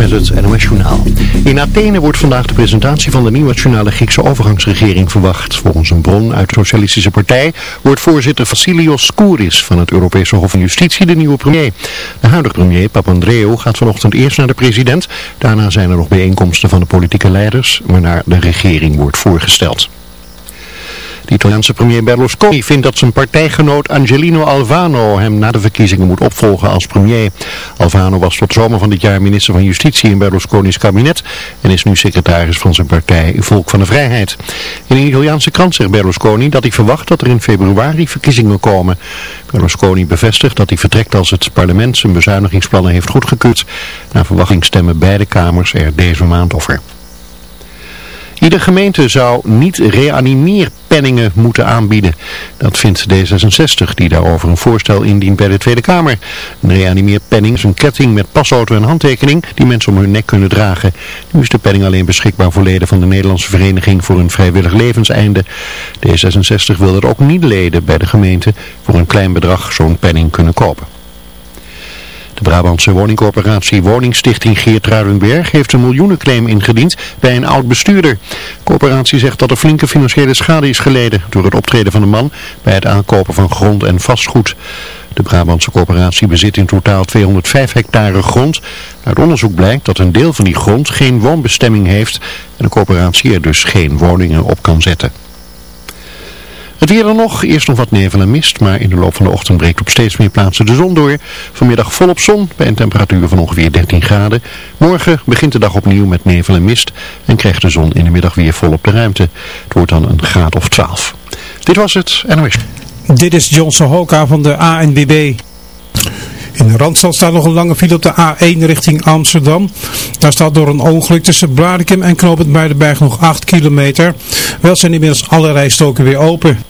met het NOS Journaal. In Athene wordt vandaag de presentatie van de nieuwe nationale Griekse overgangsregering verwacht. Volgens een bron uit de Socialistische Partij wordt voorzitter Vassilios Kouris van het Europese Hof van Justitie de nieuwe premier. De huidige premier, Papandreou, gaat vanochtend eerst naar de president. Daarna zijn er nog bijeenkomsten van de politieke leiders, waarna de regering wordt voorgesteld. De Italiaanse premier Berlusconi vindt dat zijn partijgenoot Angelino Alvano hem na de verkiezingen moet opvolgen als premier. Alvano was tot zomer van dit jaar minister van Justitie in Berlusconi's kabinet en is nu secretaris van zijn partij Volk van de Vrijheid. In een Italiaanse krant zegt Berlusconi dat hij verwacht dat er in februari verkiezingen komen. Berlusconi bevestigt dat hij vertrekt als het parlement zijn bezuinigingsplannen heeft goedgekeurd. Naar verwachting stemmen beide kamers er deze maand over. Iedere gemeente zou niet reanimeerpenningen moeten aanbieden. Dat vindt D66, die daarover een voorstel indient bij de Tweede Kamer. Een reanimeerpenning is een ketting met pasauto en handtekening die mensen om hun nek kunnen dragen. Nu is de penning alleen beschikbaar voor leden van de Nederlandse Vereniging voor een Vrijwillig Levenseinde. D66 wil dat ook niet leden bij de gemeente voor een klein bedrag zo'n penning kunnen kopen. De Brabantse woningcorporatie Woningstichting Geert Ruidenberg heeft een miljoenenclaim ingediend bij een oud bestuurder. De corporatie zegt dat er flinke financiële schade is geleden door het optreden van de man bij het aankopen van grond en vastgoed. De Brabantse corporatie bezit in totaal 205 hectare grond. Uit onderzoek blijkt dat een deel van die grond geen woonbestemming heeft en de corporatie er dus geen woningen op kan zetten. Het weer dan nog, eerst nog wat nevel en mist, maar in de loop van de ochtend breekt op steeds meer plaatsen de zon door. Vanmiddag volop zon bij een temperatuur van ongeveer 13 graden. Morgen begint de dag opnieuw met nevel en mist en krijgt de zon in de middag weer volop de ruimte. Het wordt dan een graad of 12. Dit was het. Dit is Johnson Hoka van de ANWB. In de Randstad staat nog een lange file op de A1 richting Amsterdam. Daar staat door een ongeluk tussen Blarikum en Knoop het Muidenberg nog 8 kilometer. Wel zijn inmiddels alle rijstoken weer open.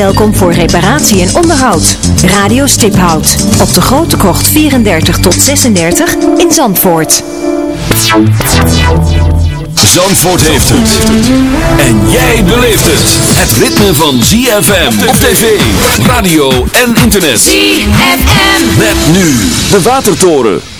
welkom voor reparatie en onderhoud. Radio Stiphout op de Grote Krocht 34 tot 36 in Zandvoort. Zandvoort heeft het. En jij beleeft het. Het ritme van ZFM op tv, radio en internet. ZFM. Met nu de Watertoren.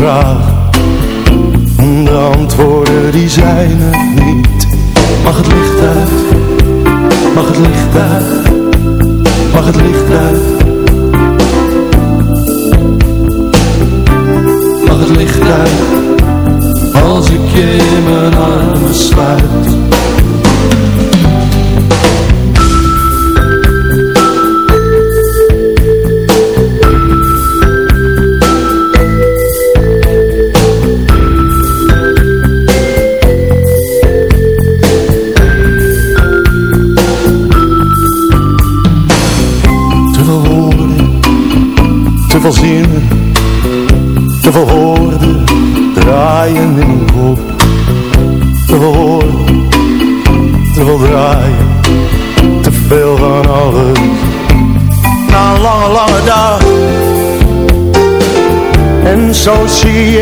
Vragen, de antwoorden die zijn er niet. En zo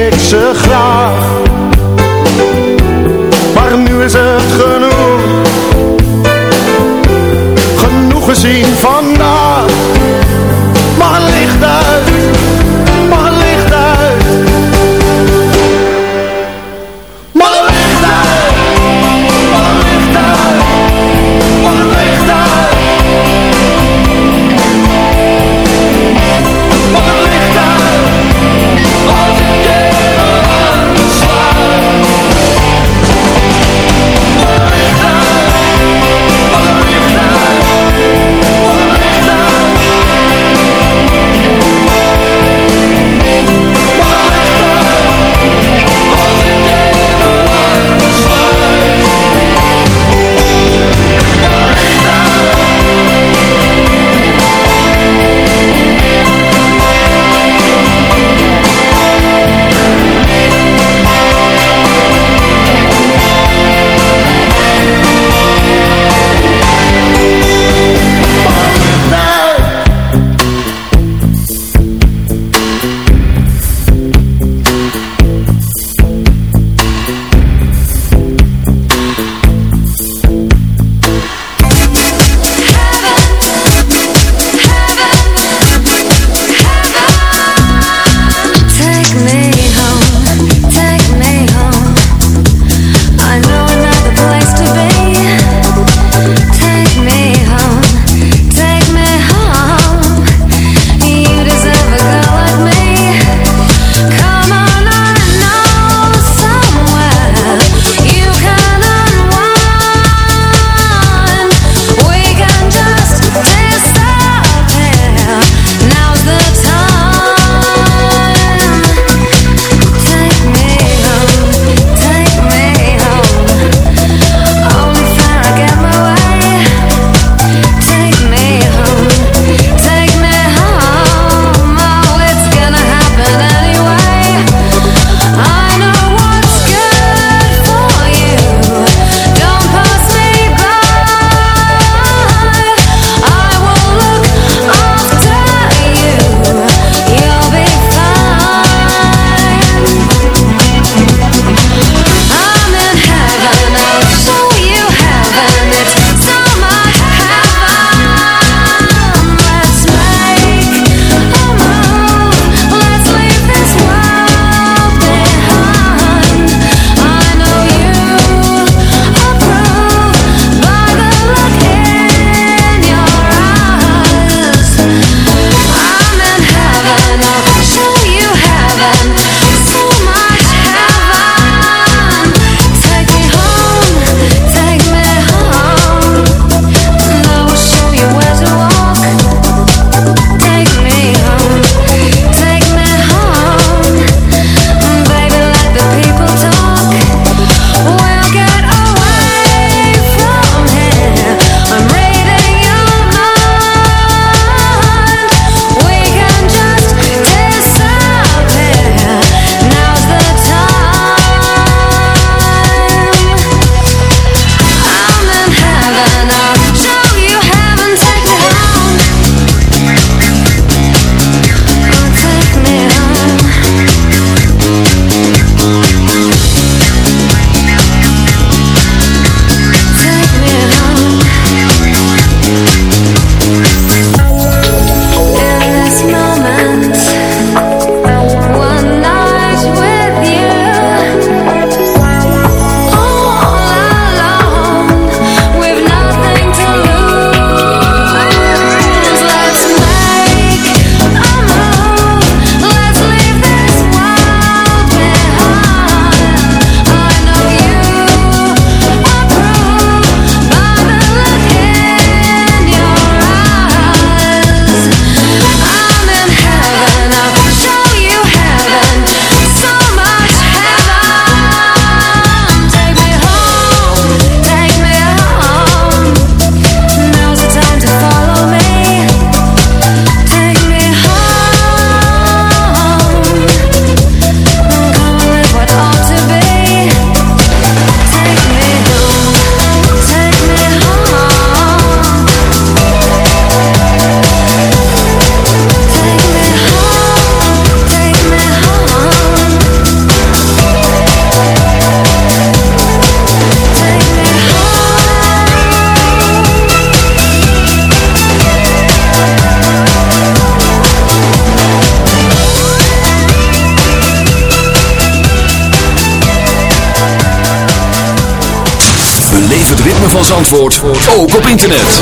Zandvoort ook op internet.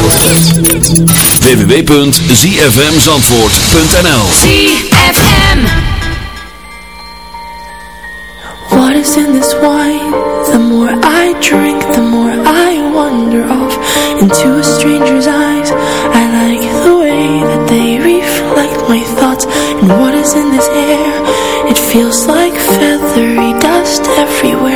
www.zfmzandvoort.nl ZFM What is in this wine? The more I drink, the more I wander off into a stranger's eyes. I like the way that they reflect my thoughts and what is in this air? It feels like feathery dust everywhere.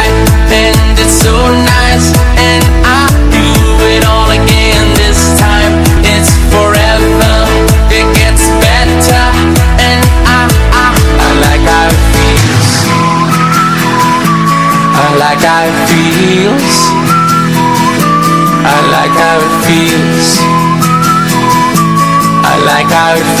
out